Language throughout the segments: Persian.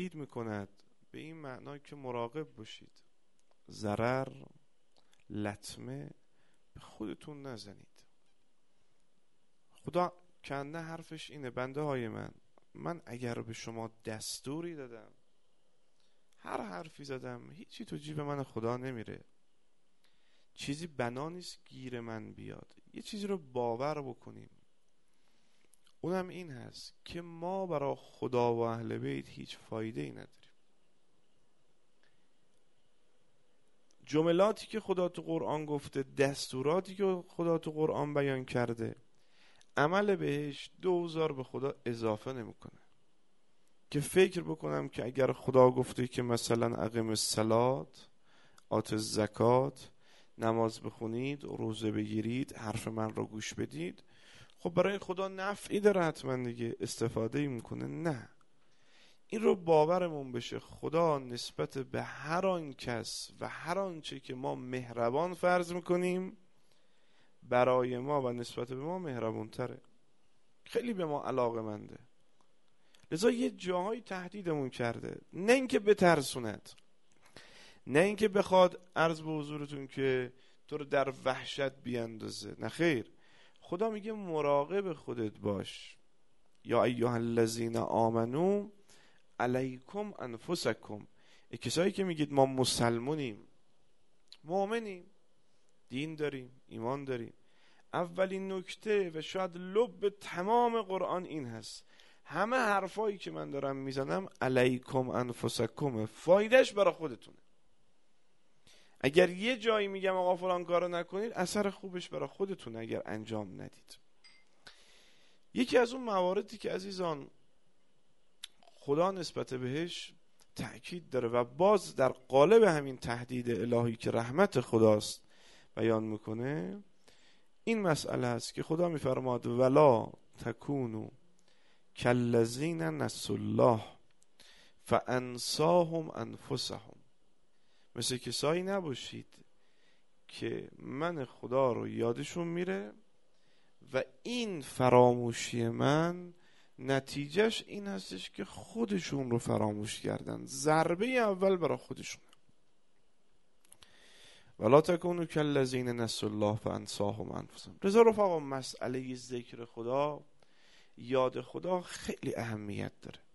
تهدید می‌کند به این معنا که مراقب باشید. ضرر لطمه به خودتون نزنید. خدا کنده حرفش اینه بنده های من. من اگر به شما دستوری دادم هر حرفی زدم هیچی تو جیب من خدا نمیره. چیزی بنا نیست گیر من بیاد. یه چیزی رو باور بکنیم. اونم این هست که ما برای خدا و اهل بیت هیچ فایده ای نداریم. جملاتی که خدا تو قرآن گفته دستوراتی که خدا تو قرآن بیان کرده عمل بهش دوزار به خدا اضافه نمی‌کنه. که فکر بکنم که اگر خدا گفته که مثلا اقیم الصلات آت زکات نماز بخونید روزه بگیرید حرف من رو گوش بدید خب برای خدا نفعی داره حتما دیگه استفاده ای می‌کنه. نه. این رو باورمون بشه. خدا نسبت به هر آن کس و هر آنچه که ما مهربان فرض می‌کنیم برای ما و نسبت به ما مهربان تره خیلی به ما علاقه منده لذا یه جاهای تهدیدمون کرده. نه اینکه بترسوند. نه اینکه بخواد عرض به حضورتون که تو رو در وحشت بیاندازه. نه خیر. خدا میگه مراقب خودت باش. یا ایها الذین آمنو علیکم انفسکم. کسایی که میگید ما مسلمونیم مؤمنیم دین داریم ایمان داریم. اولین نکته و شاید لب تمام قرآن این هست. همه حرفایی که من دارم می‌زنم علیکم انفسکم فایدهش برای خودتونه. اگر یه جایی میگم آقا فلان کارو نکنید اثر خوبش برای خودتون اگر انجام ندید. یکی از اون مواردی که عزیزان خدا نسبت بهش تأکید داره و باز در قالب همین تهدید الهی که رحمت خداست بیان می‌کنه این مسئله است که خدا میفرماد ولا تکونو کلذین نس الله فانساهم انفسهم. مثل کسایی نباشید که من خدا رو یادشون میره و این فراموشی من نتیجهش این هستش که خودشون رو فراموش کردن. ضربه اول برای خودشون. ولا تکونو کالذین نس الله فانساهم انفسهم. رضا رفقا مسئله ذکر خدا یاد خدا خیلی اهمیت داره.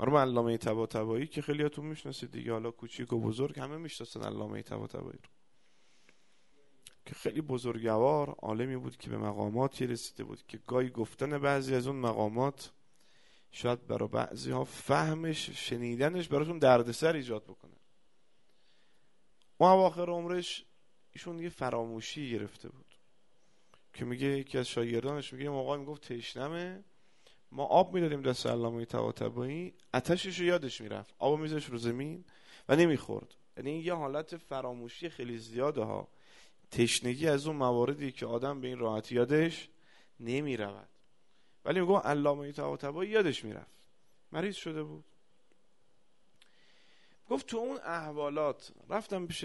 مرموم علامه تبا تبایی که خیلیاتون می‌شناسید دیگه. حالا کوچیک و بزرگ همه می‌شناسن علامه تبا تبایی رو. که خیلی بزرگوار عالمی بود که به مقاماتی رسیده بود که گاهی گفتن بعضی از اون مقامات شاید برای بعضی ها فهمش شنیدنش براتون دردسر ایجاد بکنه. اون اواخر عمرش ایشون یه فراموشی گرفته بود. که میگه یکی از شاگردانش میگه موقع می‌گفت تشنمه. ما آب می‌دادیم دست علامه طباطبایی آتشش رو یادش می‌رفت. آب میذاش رو زمین و نمی‌خورد. یعنی این یه حالت فراموشی خیلی زیاده ها. تشنگی از اون مواردی که آدم به این راحتی یادش نمی‌رود. ولی میگم علامه طباطبایی یادش می‌رفت. مریض شده بود. گفت تو اون احوالات رفتم پیش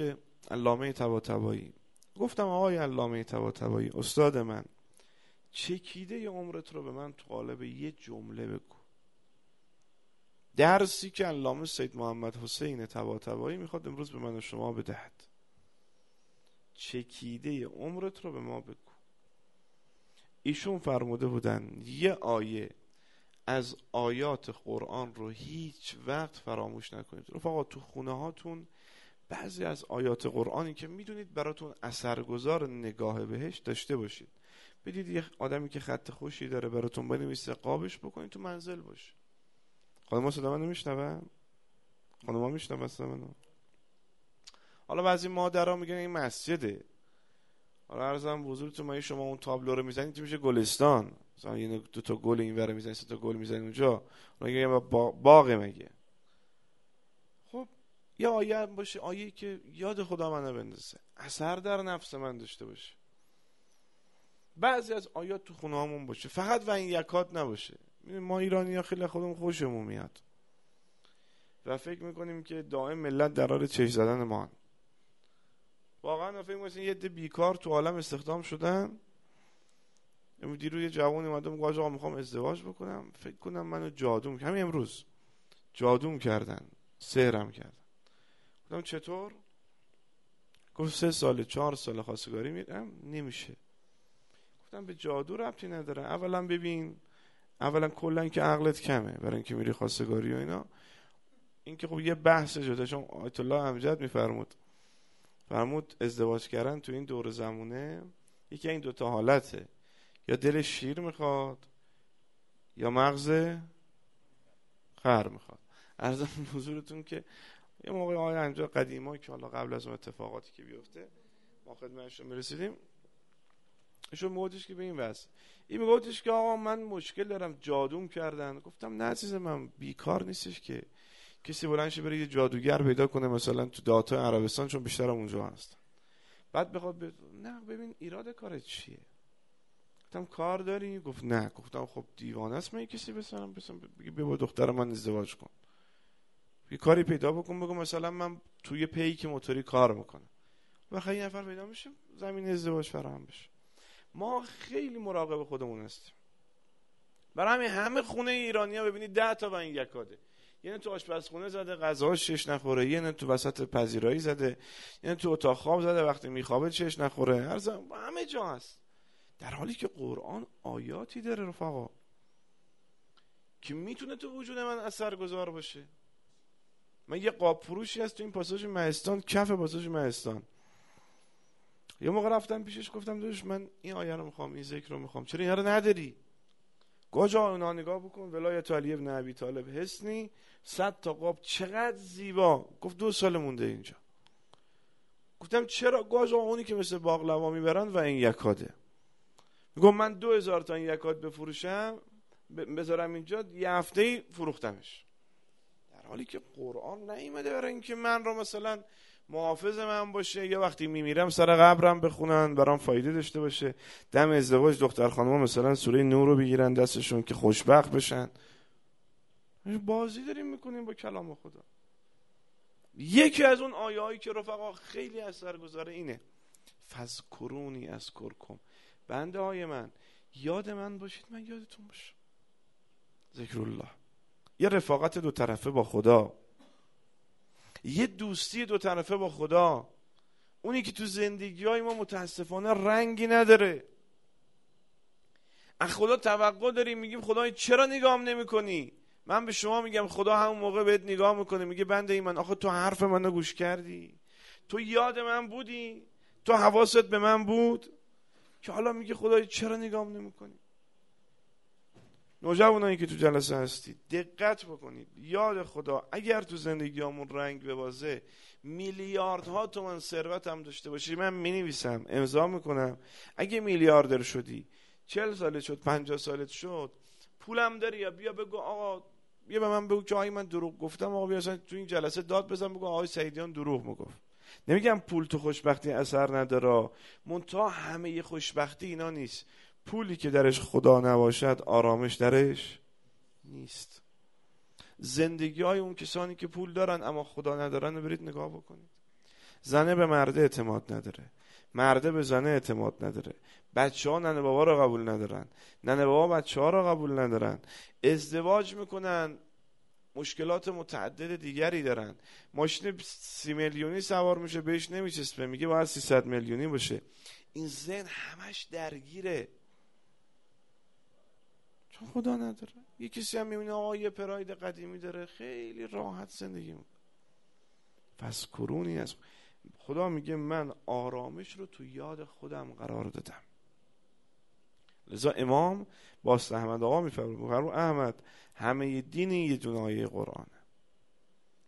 علامه طباطبایی گفتم آقای علامه طباطبایی استاد من چکیده ی عمرت رو به من تو قالب یه جمله بگو. درسی که علامه سید محمد حسین طباطبایی می‌خواد امروز به من و شما بدهد. چکیده ی عمرت رو به ما بگو. ایشون فرموده بودن یه آیه از آیات قرآن رو هیچ وقت فراموش نکنید. رفقا تو خونه هاتون بعضی از آیات قرآنی که می‌دونید براتون اثرگذار نگاه بهش داشته باشید. بدید یه آدمی که خط خوشی داره براتون بنویسه قابش بکنید تو منزل باشه خانم صدا من نمیشنون خانم ما میشنون صدا منو؟ حالا بعضی مادرها میگن این مسجده. حالا عرضم بزرگتون ما شما اون تابلو رو می‌زنید میشه گلستان. مثلا یه دو تا گل این ور می‌زنید سه تا گل می‌زنید اونجا. اون باغ مگه. خب یه آیه باشه آیه که یاد خدا منو بندازه اثر در نفس من داشته باشه. بعضی از آیات تو خونه همون باشه. فقط و این یکات نباشه. ما ایرانی ها خیلی خودمون خوشمون میاد. و فکر می‌کنیم که دائم ملت در حال چش زدن ما واقعا فکر می‌کنیم یه ده بیکار تو عالم استخدام شدن. دیرو یه جوان اومده میگه آقا می‌خوام ازدواج بکنم. فکر کنم منو جادو همین امروز جادوم کردن. سهرم کردن. گفتم چطور؟ گفت سه سال چهار سال خواستگاری میرم. نمیشه. گفتم به جادو ربطی نداره. اولا ببین اولا کلا که عقلت کمه برای اینکه میری خواستگاری و اینا. این که خب یه بحث شده چون آیت الله امجد میفرمود. فرمود ازدواج کردن تو این دور زمونه یکی این دوتا حالته. یا دل شیر می‌خواد یا مغز خر می‌خواد. ارزم حضورتون که یه موقع آقای انجا قدیما که حالا قبل از اون اتفاقاتی که بیفته ما خدمتشون می‌رسیدیم ایشون موجش که به این وست این میگفتش که آقا من مشکل دارم جادوم کردن. گفتم نه عزیز من بیکار نیستش که. کسی بلنشه بره یه جادوگر پیدا کنه مثلا تو داتا عربستان چون بیشتر اونجا هست. بعد بخواد ب... نه ببین ایراد کارت چیه؟ گفتم کار داری؟ گفت نه. گفتم خب دیوانه است من کسی بسنم بسنم. بگی بیا با دختر من ازدواج کن. یه کاری پیدا بکن بگو مثلا من توی پیک موتوری کار می‌کنم و یه نفر پیدا میشه زمین ازدواج فراهم بشه. ما خیلی مراقب خودمون هستیم. برای همین همه خونه ایرانی ها ببینید ده تا و این یکاده یعنی تو آشپزخونه زده غذا شش نخوره. یعنی تو وسط پذیرایی زده. یعنی تو اتاق خواب زده وقتی میخوابه چش نخوره. هر همه جا هست. در حالی که قرآن آیاتی داره رفقا. که می‌تونه تو وجود من اثر گذار باشه. من یه قاب فروشی هست تو این پاساژ مهستان کف پاساژ مهستان. یه موقع رفتم پیشش گفتم دوش من این آیه رو می‌خوام این ذکر رو می‌خوام. چرا اینا رو نداری؟ گاجا اونا نگاه بکن ولایت علی ابن ابی طالب حسنی صد تا قاب چقدر زیبا. گفت دو سال مونده اینجا. گفتم چرا گاجا اونی که مثل باقلوا می‌برن و این یکاده؟ میگم من دو هزار تا این یکاد بفروشم بذارم اینجا یه هفته فروختمش. در حالی که قرآن نیومده برای اینکه من رو مثلا محافظ من باشه. یه وقتی میمیرم سر قبرم بخونن برام فایده داشته باشه. دم ازدواج دختر خانم مثلا سوره نور رو بگیرن دستشون که خوشبخت بشن. بازی داریم می‌کنیم با کلام خدا. یکی از اون آیه که رفقا خیلی اثر گذاره اینه. فذکرونی از کرکم بنده های من یاد من باشید من یادتون باشم ذکر الله. یه رفاقت دو طرفه با خدا. یه دوستی دو طرفه با خدا. اونی که تو زندگی های ما متاسفانه رنگی نداره. از خدا توقع داریم میگیم خدای چرا نگام نمی کنی من به شما میگم خدا همون موقع بهت نگاه می‌کنه میگه بنده ای من آخه تو حرف منو گوش کردی. تو یاد من بودی تو حواست به من بود که حالا میگه خدای چرا نگام نمی‌کنی؟ نوجوانایی که تو جلسه هستید دقت بکنید. یاد خدا اگر تو زندگیامون رنگ ببازه میلیاردها تومن ثروت هم داشته باشی. من می نویسم امضا می‌کنم. اگه میلیاردر شدی چل سالت شد پنجاه سالت شد پولم داری یا بیا بگو آقا بیا به من بگو که آقای من دروغ گفتم. آقا بیا تو این جلسه داد بزن بگو آقای سعیدیان دروغ می‌گفت. نمیگم پول تو خوشبختی اثر نداره. منتها همه خوشبختی اینا نیست. پولی که درش خدا نباشد آرامش درش نیست. زندگی های اون کسانی که پول دارن اما خدا ندارن برید نگاه بکنید. زنه به مرده اعتماد نداره. مرده به زنه اعتماد نداره. بچه ها ننه بابا رو قبول ندارن. ننه بابا بچه ها رو قبول ندارن. ازدواج می‌کنن. مشکلات متعدد دیگری دارن. ماشین سی میلیونی سوار میشه بهش نمیچسبه. میگه باید 300 میلیونی باشه. این ذهن همش درگیره. چون خدا نداره. یه کسی هم می‌بینه آقا یه پراید قدیمی داره خیلی راحت زندگی می‌کنه. پس کرونی از خدا میگه من آرامش رو تو یاد خودم قرار دادم. لذا امام با احمد آقا میفرمود احمد همه دین یه دونه قرآنه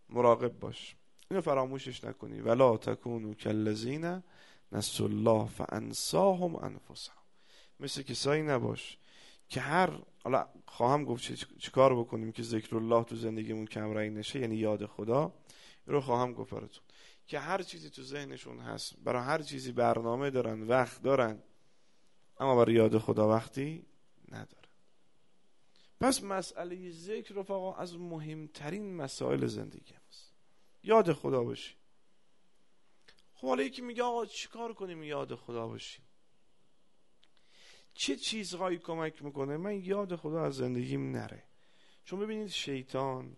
مراقب باش. اینو فراموشش نکنی. ولا تکونو کالذین نسوا الله فانساهم انفسهم. مثل کسایی نباش که هر حالا خواهم گفت چیکار بکنیم که ذکر الله تو زندگیمون کم رنگ نشه یعنی یاد خدا رو خواهم گفت براتون. که هر چیزی تو ذهنشون هست برای هر چیزی برنامه دارن وقت دارن اما برای یاد خدا وقتی نداره پس مسئله ذکر رفقا از مهمترین مسائل زندگی هست یاد خدا باشی. خب حالا یکی میگه آقا چیکار کنیم یاد خدا باشیم؟ چه چیزهایی کمک می‌کنه؟ من یاد خدا از زندگیم نره. چون ببینید شیطان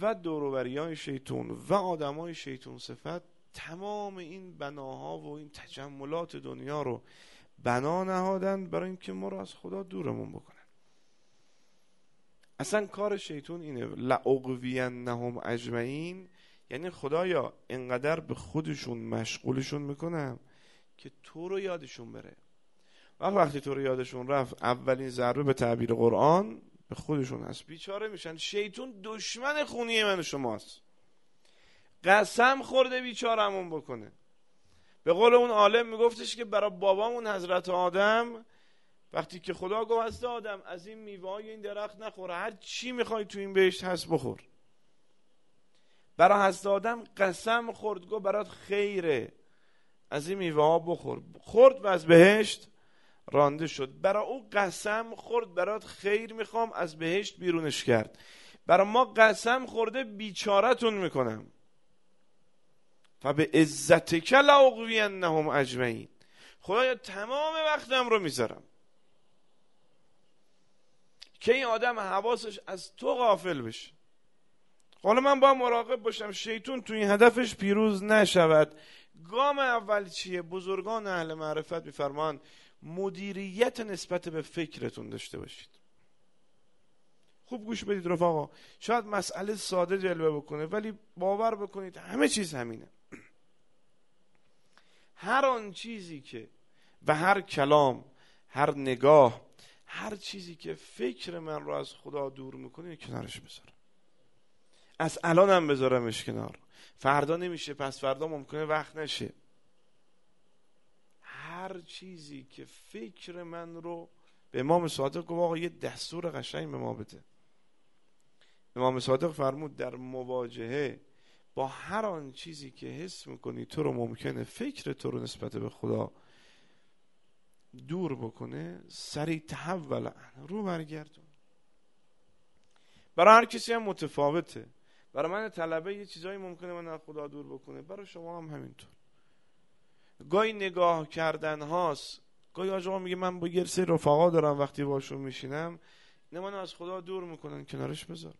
و دوروبری های شیطون و آدم های شیطون صفت تمام این بناها و این تجملات دنیا رو بنا نهادن برای اینکه ما رو از خدا دورمون بکنن. اصلا کار شیطون اینه. نهم اجمعین. یعنی خدایا انقدر به خودشون مشغولشون می‌کنم که تو رو یادشون بره. وقت وقتی تو رو یادشون رفت اولین ضربه به تعبیر قرآن به خودشون هست. بیچاره میشن. شیطون دشمن خونی من شماست. قسم خورده بیچارمون بکنه. به قول اون عالم میگفتش که برای بابامون حضرت آدم وقتی که خدا گفت هست آدم از این میوه این درخت نخوره هر چی می‌خوای تو این بهشت هست بخور. برای هست آدم قسم خورد گفت برات خیره. از این میوه ها بخور. خورد و از بهشت رانده شد. برای او قسم خورد برات خیر می‌خوام از بهشت بیرونش کرد. برای ما قسم خورده بیچارتون می‌کنم. و به عزت کل نهم اجمعین. خدایا تمام وقتم رو می‌ذارم. که این آدم حواسش از تو غافل بشه. حالا من با مراقب باشم شیطون تو این هدفش پیروز نشود. گام اول چیه؟ بزرگان اهل معرفت میفرمان مدیریت نسبت به فکرتون داشته باشید. خوب گوش بدید رفاقا شاید مسئله ساده جلوه بکنه ولی باور بکنید همه چیز همینه. هر آن چیزی که و هر کلام هر نگاه هر چیزی که فکر من رو از خدا دور می‌کنه کنارش بذارم از الانم بذارمش کنار. فردا نمیشه پس فردا ممکنه وقت نشه. هر چیزی که فکر من رو به امام صادق گفت آقا یه دستور قشنگ به ما بده. امام صادق فرمود در مواجهه با هر آن چیزی که حس می‌کنی تو رو ممکنه فکر تو رو نسبت به خدا دور بکنه سریع تحول رو برگردون. برای هر کسی هم متفاوته. برای من طلبه یه چیزایی ممکنه من از خدا دور بکنه. برای شما هم همینطور. گاهی نگاه کردن هاست. گاهی آجا میگه من با یه سری رفقا دارم وقتی باشون میشینم من از خدا دور می‌کنن کنارش بذار.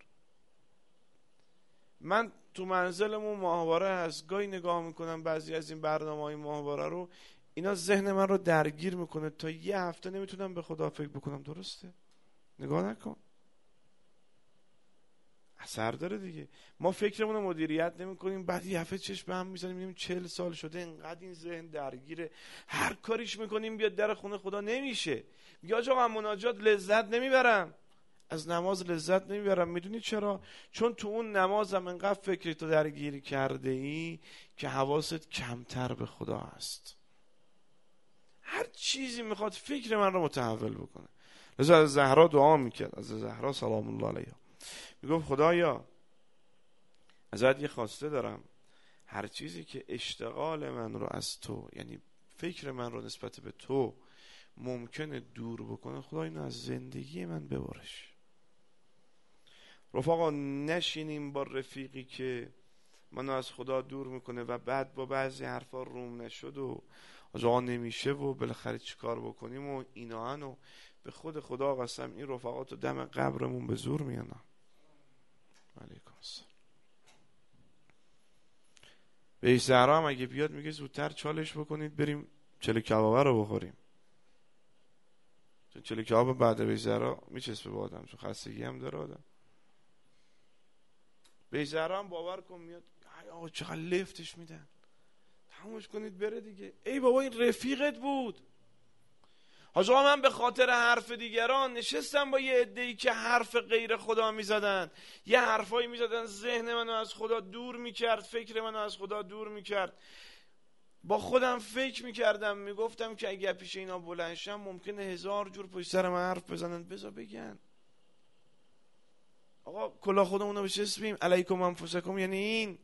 من تو منزلمون ماهواره هست. گاهی نگاه می‌کنم بعضی از این برنامه های ماهواره رو اینا ذهن من رو درگیر می‌کنه. تا یه هفته نمی‌تونم به خدا فکر بکنم. درسته؟ نگاه نکن. اثر داره دیگه. ما فکرمون رو مدیریت نمی کنیم بعد یه هفته چشم به هم می‌زنیم می‌بینیم چل سال شده انقدر این ذهن درگیره. هر کاریش می‌کنیم بیاد در خونه خدا نمیشه. میگه آقا مناجات لذت نمی‌برم. از نماز لذت نمی‌برم. می‌دونی چرا؟ چون تو اون نمازم انقدر فکری تو درگیر کرده ای که حواست کمتر به خدا هست هر چیزی می‌خواد فکر من رو متحول بکنه. لذا از زهرا دعا می‌کرد. از زهرا سلام الله علیها می‌گفت خدایا ازت یه خواسته دارم. هر چیزی که اشتغال من رو از تو یعنی فکر من رو نسبت به تو ممکنه دور بکنه خدا اینو از زندگی من ببرش. رفاقا نشینیم با رفیقی که منو از خدا دور می‌کنه و بعد با بعضی حرفا روم نشد و آقا نمیشه و بالاخره چیکار بکنیم و اینا. و به خود خدا قسم این رفقات و دم قبرمون به زور میانم. علیکم السلام. به زهرا هم اگه بیاد میگه زودتر چالش بکنید بریم چلو کبابه رو بخوریم. چون چلو کباب بعد به زهرا میچسبه به آدم چون خستگی هم داره آدم. به زهرا هم باور کن میاد آقا چقدر لفتش میدن. تموش کنید بره دیگه. ای بابا این رفیقت بود. حاج من به خاطر حرف دیگران نشستم با یه ای که حرف غیر خدا می‌زدن. یه حرفایی می‌زدن ذهن منو از خدا دور می‌کرد فکر منو از خدا دور می‌کرد. با خودم فکر می‌کردم می‌گفتم که اگر پیش اینا بلنشم ممکنه هزار جور پشت سر من حرف بزنن. بزا بگن. آقا کلا خودمون رو بچسبیم علیکم انفسکم. یعنی این.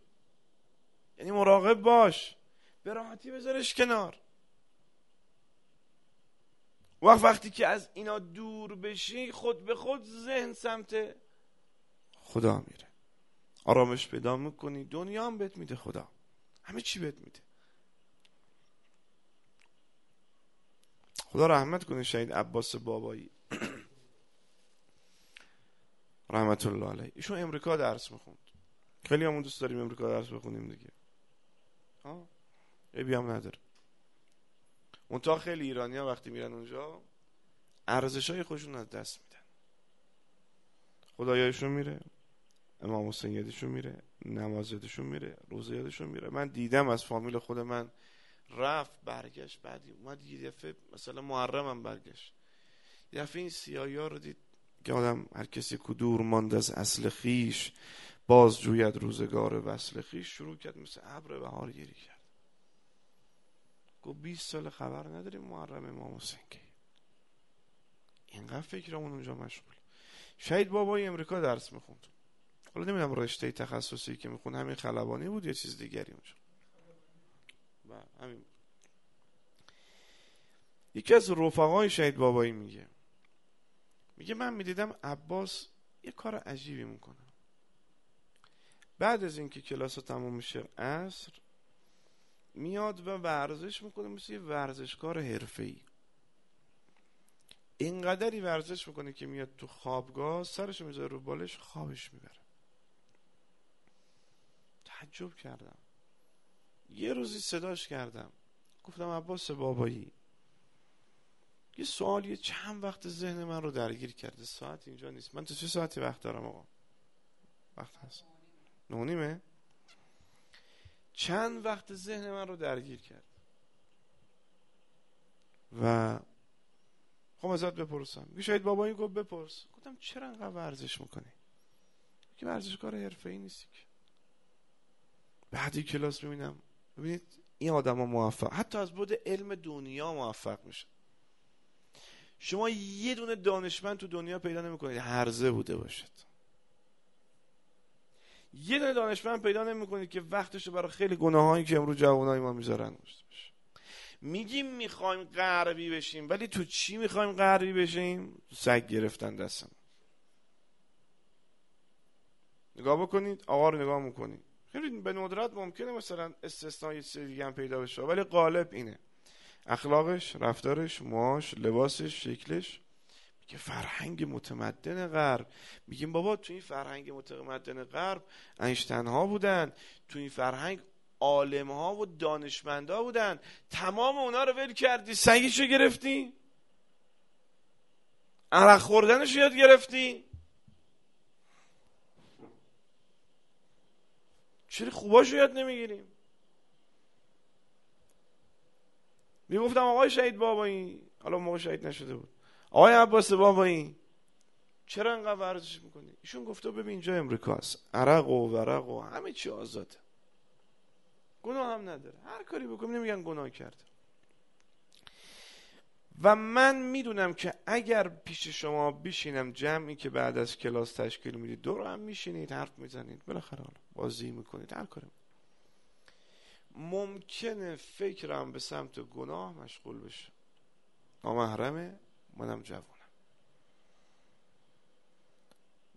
یعنی مراقب باش. به راحتی بذارش کنار. وقت وقتی که از اینا دور بشی خود به خود ذهن سمت خدا میره. آرامش پیدا می‌کنی دنیا هم بهت میده خدا. همه چی بهت میده. خدا رحمت کنه شهید عباس بابایی. رحمت الله علیه. ایشون امریکا درس می‌خوند. خیلی همون دوست داریم امریکا درس بخونیم دیگه. ها عیبی هم نداره. منتها خیلی ایرانی ها وقتی میرن اونجا ارزش های خودشون از دست میدن. خدایایشون میره امام حسین یادشون میره نماز یادشون میره روزه یادشون میره. من دیدم از فامیل خود من رفت برگشت بعدی اومد یه دفعه مثلا محرمم برگشت. یه دفعه این سیایی ها رو دید که آدم هر کسی کدور ماند از اصل خیش باز جوید روزگار وصل خیش شروع کرد مثل ابر بهار گیری کرد. گفت 20 سال خبر نداریم محرم امام حسین که. اینقدر فکرمون اونجا مشغول. شهید بابای امریکا درس می‌خوند. حالا نمی‌دونم رشته تخصصی که میخون همین خلبانی بود یا چیز دیگری اونجا؟ و همین یکی از رفقای شهید بابایی میگه میگه من می‌دیدم عباس یه کار عجیبی می‌کنه. بعد از اینکه کلاس تموم میشه عصر میاد و ورزش می‌کنه مثل یه ورزشکار حرفه‌ای. اینقدری ورزش می‌کنه که میاد تو خوابگاه سرش می‌ذاره رو بالش خوابش می‌بره. تعجب کردم. یه روزی صداش کردم. گفتم عباس بابایی. یه سوال یه چند وقت ذهن من رو درگیر کرده. ساعت اینجا نیست. من تو چه ساعتی وقت دارم آقا؟ وقت هست. نونیمه. چند وقت ذهن من رو درگیر کرد. و خب ازت بپرسم. یه شاید بابایی گفت بپرس. گفتم چرا انقدر ورزش می‌کنی؟ که ورزشکار حرفه ای نیستی که. بعدی کلاس ببینم. ببینید این آدم موفق. حتی از بود علم دنیا موفق میشه شما یه دونه دانشمند تو دنیا پیدا نمی‌کنید. هرزه بوده باشد. یه دونه دانشمند پیدا نمی‌کنید که وقتشو برای خیلی گناهایی که امروز جوانای ما می‌ذارن میگیم می‌خوایم غربی بشیم ولی تو چی می‌خوایم غربی بشیم؟ سگ گرفتن دستم نگاه بکنید آقا رو نگاه می‌کنید. خیلی به ندرت ممکنه مثلا استثنایی دیگه هم پیدا بشه ولی غالب اینه. اخلاقش رفتارش معاش لباسش شکلش. میگه فرهنگ متمدن غرب. میگیم بابا تو این فرهنگ متمدن غرب انشتن ها بودن تو این فرهنگ عالم ها و دانشمندا بودن. تمام اونا رو ول کردی سگیشو گرفتی؟ عرق خوردنش یاد گرفتی؟ چرا خوباشو یاد نمی‌گیریم می‌گفتم آقای شهید بابایی حالا موقع شهید نشده بود. آقای عباس بابایی چرا انقدر ورزش می‌کنی؟ ایشون گفته ببین اینجا امریکاست عرق و ورق و همه چی آزاده. گناه هم نداره. هر کاری بکنیم نمیگن گناه کرده. و من می‌دونم که اگر پیش شما بشینم جمعی که بعد از کلاس تشکیل می‌دید دور هم میشینید حرف می‌زنید بالاخره حالا بازی می‌کنید هر کاری. ممکنه فکرم به سمت گناه مشغول بشه. نامحرمه. منم جوانم.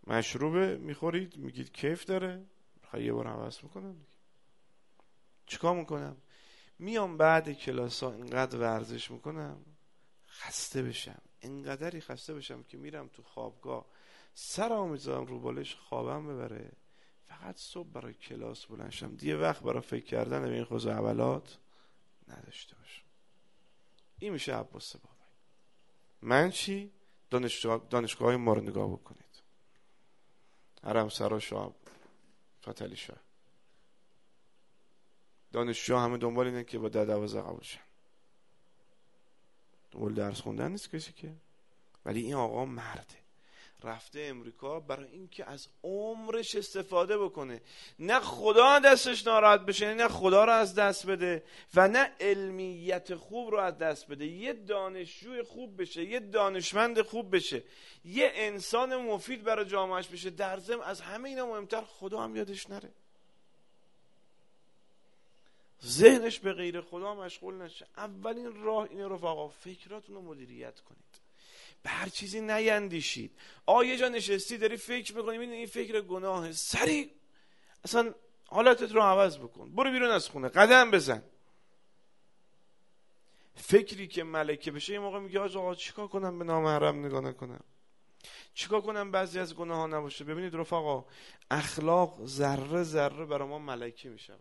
مشروبه می‌خورید میگید کیف داره خواهی یه بار حوض می‌کنم چیکار می‌کنم؟ میام بعد کلاس ها اینقدر ورزش می‌کنم خسته بشم. اینقدری خسته بشم که میرم تو خوابگاه سرم می‌ذارم رو بالش خوابم ببره. فقط صبح برای کلاس بلنشم دیگه وقت برای فکر کردن به این خوز اولات نداشته باشم. این میشه عباس بابایی من چی؟ دانشگاه, های ما رو نگاه بکنید. حرم سرا شاب فتلی شاه. دانشجو همه دنبال اینه که با ده دوازه قبول شن. دنبال درس خوندن نیست کسی که. ولی این آقا مرده. رفته امریکا برای اینکه از عمرش استفاده بکنه. نه خدا دستش ناراحت بشه نه خدا رو از دست بده و نه علمیت خوب رو از دست بده. یه دانشجوی خوب بشه یه دانشمند خوب بشه یه انسان مفید برای جامعهش بشه. در ضمن از همه اینا مهمتر خدا هم یادش نره. ذهنش به غیر خدا مشغول نشه. اولین راه اینه رفقا فکراتون رو مدیریت کنید. به هر چیزی نیندیشید. آ یه جا نشستی داری فکر می‌کنی این این فکر گناه سری. اصلا حالتت رو عوض بکن. برو بیرون از خونه. قدم بزن. فکری که ملکه بشه یه موقع میگه آقا چیکار کنم به نامحرم نگاه نکنم؟ چیکار کنم بعضی از گناه ها نباشه؟ ببینید رفقا اخلاق ذره ذره برای ما ملکی می شود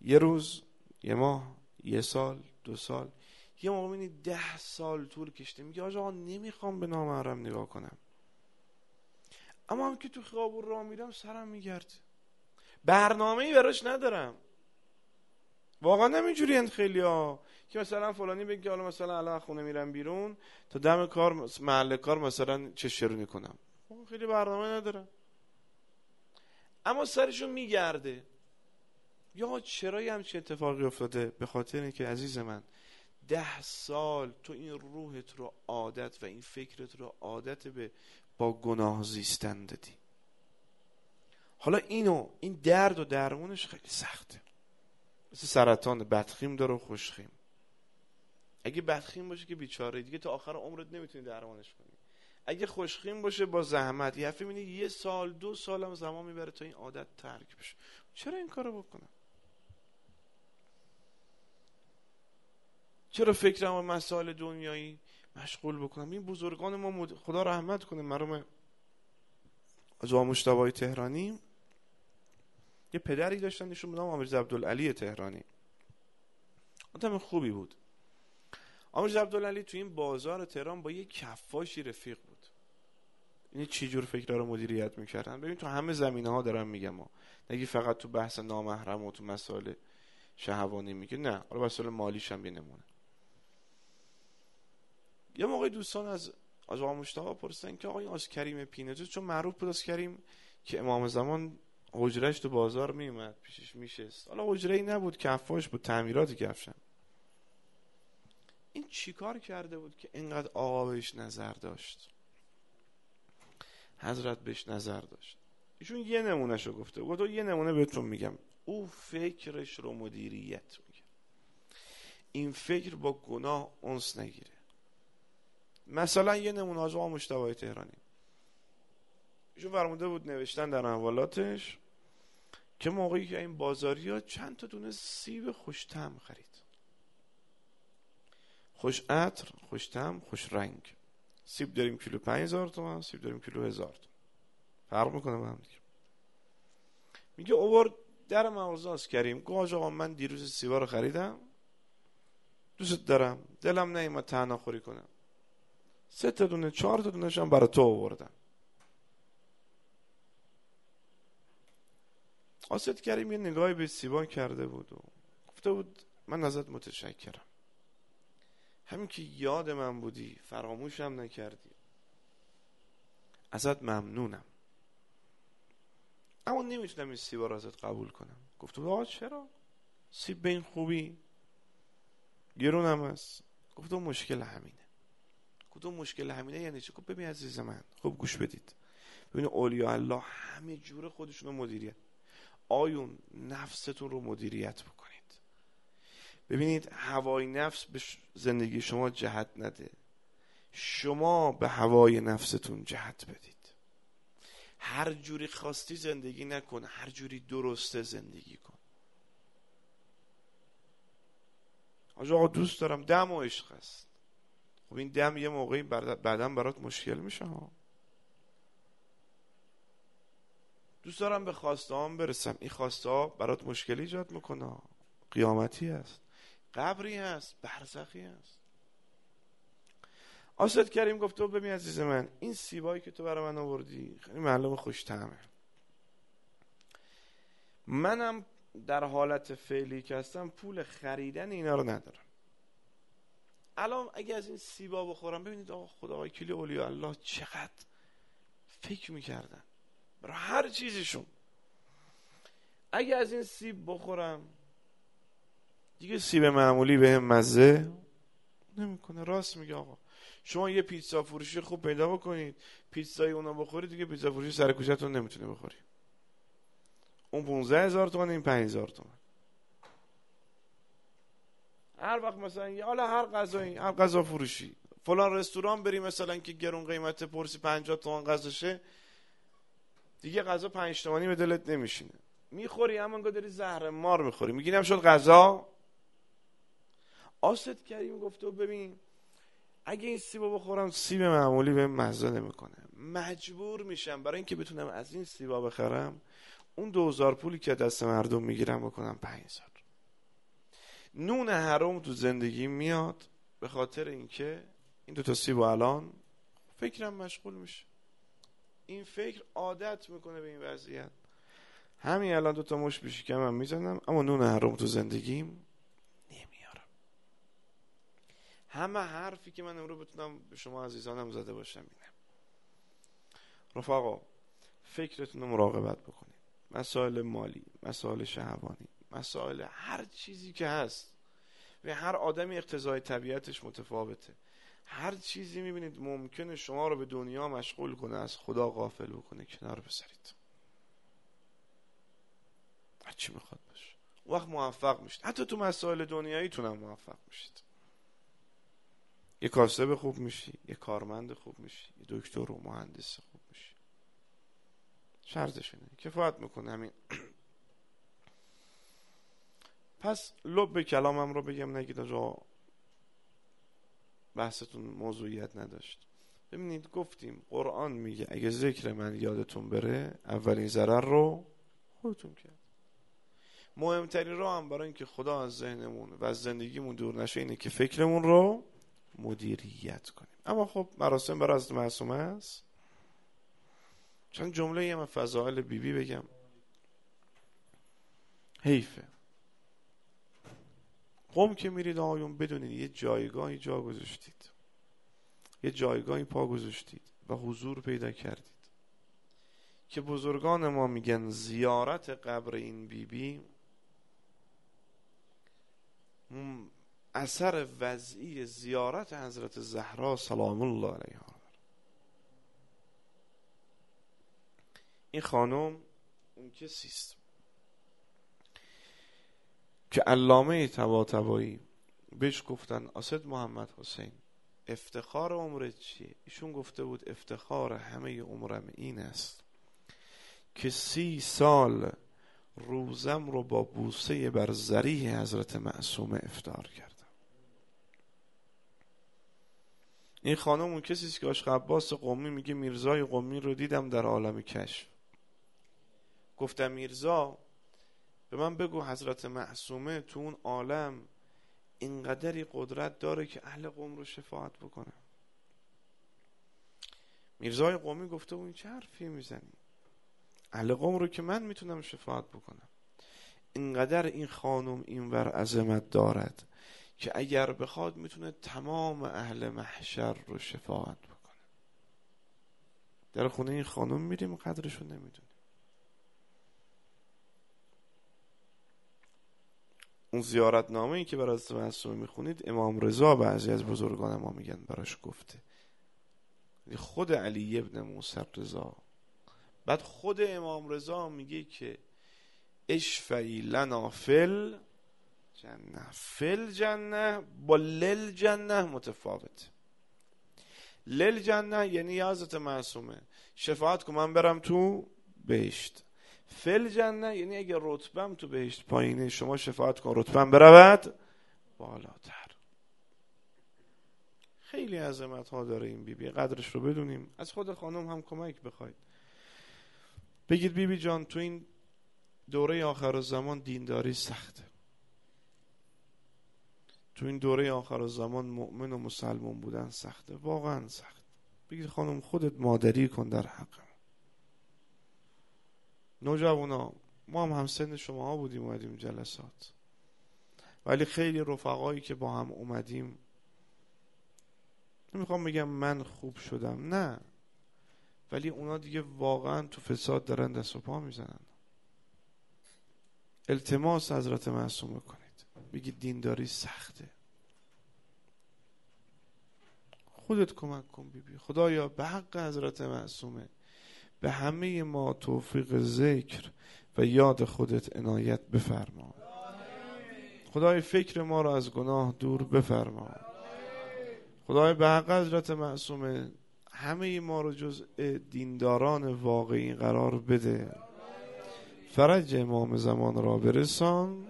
یه روز یه ماه یه سال دو سال یه موقع ببینید ده سال طول کشته. میگه آقا نمی‌خوام به نامحرم نگاه کنم. اما هم که تو خیابون راه میرم سرم میگرد. برنامه ای براش ندارم. واقعا نمیجوری خیلی ها. که مثلا فلانی بگه حالا مثلا الان خونه میرم بیرون تا دم کار محل کار مثلا چه شرونی کنم خیلی برنامه ندارم. اما سرشون میگرده. یا چرا همچین اتفاقی افتاده؟ به خاطر اینکه عزیز من ده سال تو این روحت رو عادت و این فکرت رو عادت به با گناه زیستن دادی. حالا اینو این درد و درمونش خیلی سخته. مثل سرطان بدخیم داره و خوشخیم. اگه بدخیم باشه که بیچاره دیگه تا آخر عمرت نمی‌تونی درمانش کنی. اگه خوشخیم باشه با زحمت. یه یه سال دو سال هم زمان می‌بره تا این عادت ترک بشه. چرا این کارو بکنم؟ چرا فکرم و مسائل دنیایی مشغول بکنم؟ این بزرگان ما خدا رحمت کنه مرحوم از مشتبای تهرانی. یه پدری داشتن نشون بودم آمرز عبدالعلی تهرانی. آدم خوبی بود. آمرز عبدالعلی تو این بازار تهران با یه کفاشی رفیق بود. این چی جور فکر رو مدیریت می‌کردن؟ ببین تو همه زمینه ها دارم میگم ما نگی فقط تو بحث نامحرم و تو مسائل شهوانی میگه نه. حالا مسائل مالیش هم نمونه. یه موقع دوستان از از آقا مشتاق پرسیدن که آقای آز کریم پینجو چون معروف بود از کریم که امام زمان حجرش تو بازار میومد پیشش میشست. حالا حجره ای نبود کفاش بود تعمیراتی کفشن این چیکار کرده بود که اینقدر آقا بهش نظر داشت؟ حضرت بهش نظر داشت. ایشون یه نمونه شو گفته. بود یه نمونه بهتون میگم. او فکرش رو مدیریت میگه این فکر با گناه اونس نگیره. مثلا یه نمونه از آقا تهرانی. ایشون فرموده بود نوشتن در احوالاتش که موقعی که این بازاری ها چند تا دونه سیب خوشتم خرید. خوش عطر خوشتم خوش رنگ. سیب داریم کیلو پنج هزار تومن سیب داریم کیلو هزار تومن. فرق می‌کنه با هم دیگه. میگه اوورد در مغازه از کریم گفت آقا من دیروز سیبا رو خریدم. دوست دارم. دلم نیومد تنها خوری کنم. سه تا دونه چهار تا دونه هم برای تو آوردم آسد کریم یه نگاهی به سیبا کرده بود و گفته بود من ازت متشکرم همین که یاد من بودی فراموشم نکردی ازت ممنونم اما نمی‌تونم این سیبا رو ازت قبول کنم گفته بود آقا چرا سیب به این خوبی گرونم هست گفته مشکل همینه کدوم مشکل همینه یعنی چه ببین عزیز من خوب گوش بدید. ببین اولیاء الله همه جور خودشون رو مدیریت آیون نفستون رو مدیریت بکنید. ببینید هوای نفس به زندگی شما جهت نده. شما به هوای نفستون جهت بدید. هر جوری خواستی زندگی نکن هر جوری درسته زندگی کن. آقا دوست دارم. دم و عشق است. خب این دم یه موقعی بعدا برات مشکل میشه ها. دوست دارم به خواسته هم برسم. این خواسته ها برات مشکلی ایجاد می‌کنه. قیامتی هست. قبری هست. برزخی هست. آسد کریم گفت تو ببین عزیز من این سیبایی که تو برای من آوردی خیلی معلوم خوش تمه منم در حالت فعلی که هستم پول خریدن اینا رو ندارم. الان اگه از این سیبا بخورم ببینید آقا خدا وکیل اولیاء الله چقدر فکر می‌کردن. برای هر چیزشون. اگه از این سیب بخورم دیگه سیب معمولی به هم مزه نمی‌کنه. راست میگه آقا. شما یه پیتزا فروشی خوب پیدا بکنید پیتزای اونا بخورید دیگه پیتزا فروشی سر کوچهتون نمی‌تونه بخوری اون 15 هزار تومن این 5 هزار تومن. هر وقت مثلا حالا هر غذایی هر غذا فروشی. فلان رستوران بری مثلا که گرون قیمت پرسی 50 تومن غذاشه دیگه غذا 5 تومانی به دلت نمیشینه. می‌خوری اما داری زهر مار می‌خوری. میگی شد غذا. آست کریم گفته ببین اگه این سیبو بخورم سیب معمولی به مزه نمی‌کنه. مجبور میشم برای اینکه بتونم از این سیبا بخرم اون دوزار پولی که دست مردم می‌گیرم بکنم پنج نون حرام تو زندگی میاد به خاطر اینکه این دو تا سیب الان فکرم مشغول میشه. این فکر عادت می‌کنه به این وضعیت. همین الان دو تا مش بیشی من می‌زنم اما نون حرام تو زندگیم نمیارم. همه حرفی که من امروز بتونم به شما عزیزانم زده باشم اینه. رفقا فکرتون رو مراقبت بکنید. مسائل مالی مسائل شهوانی مسائل هر چیزی که هست. و هر آدمی اقتضای طبیعتش متفاوته. هر چیزی می‌بینید ممکنه شما رو به دنیا مشغول کنه از خدا غافل بکنه کنار بذارید. چی می‌خواد باشه. وقت موفق میشید. حتی تو مسائل دنیاییتون هم موفق میشید. یه کاسب خوب میشی یه کارمند خوب میشی یه دکتر و مهندس خوب میشی. شرطش اینه. کفایت می‌کنه. همین. پس لب کلامم رو بگم نگید آجا بحثتون موضوعیت نداشت. ببینید گفتیم قرآن میگه اگه ذکر من یادتون بره اولین ضرر رو خودتون کرد. مهمترین راه هم برای اینکه خدا از ذهنمون و از زندگیمون دور نشه اینه که فکرمون رو مدیریت کنیم. اما خب مراسم برای از معصومه است. چند جمله هم فضائل بیبی بی بگم. حیفه. قوم که میرید آیون بدونید یه جایگاهی جا گذاشتید. یه جایگاهی پا گذاشتید و حضور پیدا کردید. که بزرگان ما میگن زیارت قبر این بیبی بی اثر وضعی زیارت حضرت زهرا سلام الله علیها. این خانم اون کسیست که علامه تباتبایی بهش گفتن آسد محمد حسین افتخار عمرت چیه ایشون گفته بود افتخار همه عمرم این است که سی سال روزم رو با بوسه بر زریح حضرت معصومه افتار کردم. این خانم اون کسی که عاشق عباس قومی میگه میرزای قومی رو دیدم در عالم کشف. گفتم میرزا به من بگو حضرت معصومه تو اون عالم اینقدری قدرت داره که اهل قوم رو شفاعت بکنه. میرزای قومی گفته اون چه حرفی می‌زنی؟ اهل قوم رو که من می‌تونم شفاعت بکنم. اینقدر این خانم اینور عظمت دارد که اگر بخواد می‌تونه تمام اهل محشر رو شفاعت بکنه. در خونه این خانم میریم قدرشو نمی‌دونه اون زیارت نامه ای که برای معصومه می‌خونید امام رضا بعضی از بزرگان ما میگن براش گفته. یعنی خود علی ابن موسی رضا. بعد خود امام رضا میگه که اشفعی لنا فل جنه. فل جنه با لل جنه متفاوت. لل جنه یعنی یازت معصومه. شفاعت کن من برم تو بهشت. فل جنه یعنی اگر رتبم تو بهشت پایینه شما شفاعت کن رتبم برود بالاتر. خیلی عظمت ها داره این بیبی بی. قدرش رو بدونیم. از خود خانم هم کمک بخواید. بگید بیبی بی جان تو این دوره آخر زمان دینداری سخته. تو این دوره آخر زمان مؤمن و مسلمان بودن سخته واقعا سخت بگید خانم خودت مادری کن در حق. نوجوانا ما هم همسن شما بودیم اومدیم جلسات. ولی خیلی رفقایی که با هم اومدیم. نمی‌خوام بگم من خوب شدم نه. ولی اونا دیگه واقعا تو فساد دارن دست و پا می‌زنن. التماس حضرت معصوم کنید بگید دینداری سخته. خودت کمک کن بیبی. بی. خدایا به حق حضرت معصومه. به همه ما توفیق ذکر و یاد خودت عنایت بفرما. خدای فکر ما را از گناه دور بفرما. خدای به حق حضرت معصومه همه ما رو جز دینداران واقعی قرار بده. فرج امام زمان را برسان.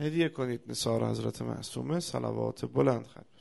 هدیه کنید نصار حضرت معصومه صلوات بلند خد